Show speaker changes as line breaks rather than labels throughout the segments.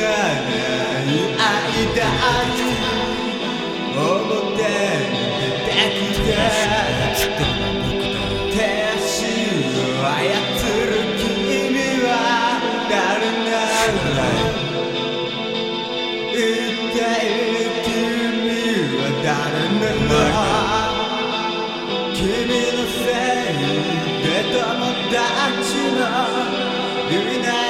ない間に表に出てきて手足を操る君は誰なの一体君は誰なの君のせいで友達のいない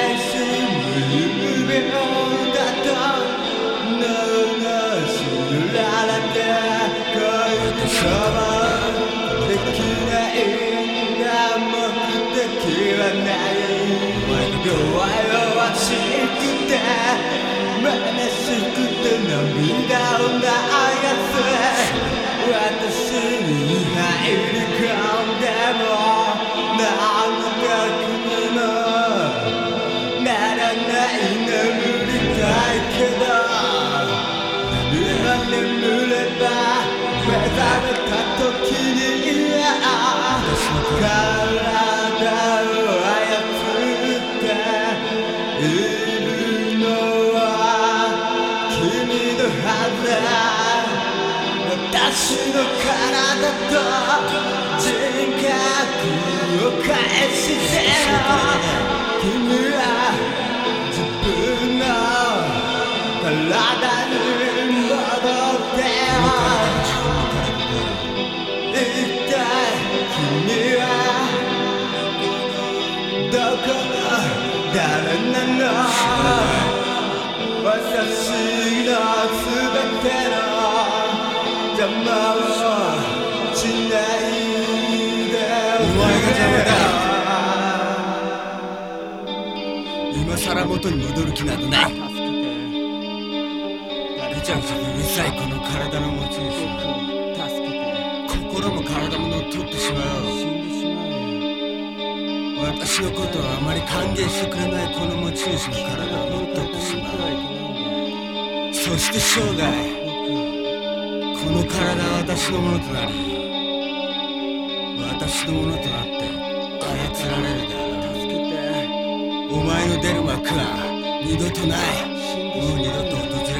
弱々しくて虚しくて涙を流す私に入り込んでも何の役にもならない眠りたいけど今眠れば目覚めた時に体を私の体と人格を返して君は自分の体に戻って一体君はどこの？誰なの？私の全て。邪魔をしないで
お前が邪魔だ今さら元に戻る気などない。ぐちゃぐちゃうるさいこの体の持ち主助けて。心も体も乗っ取ってしまう私のことをあまり歓迎して。くれないこの持ち主の体を乗っ取ってしまう。そして生涯。この体は私のものとなり私のものとなって操られるであろうお前の出る幕は二度とない。もう二度と訪れ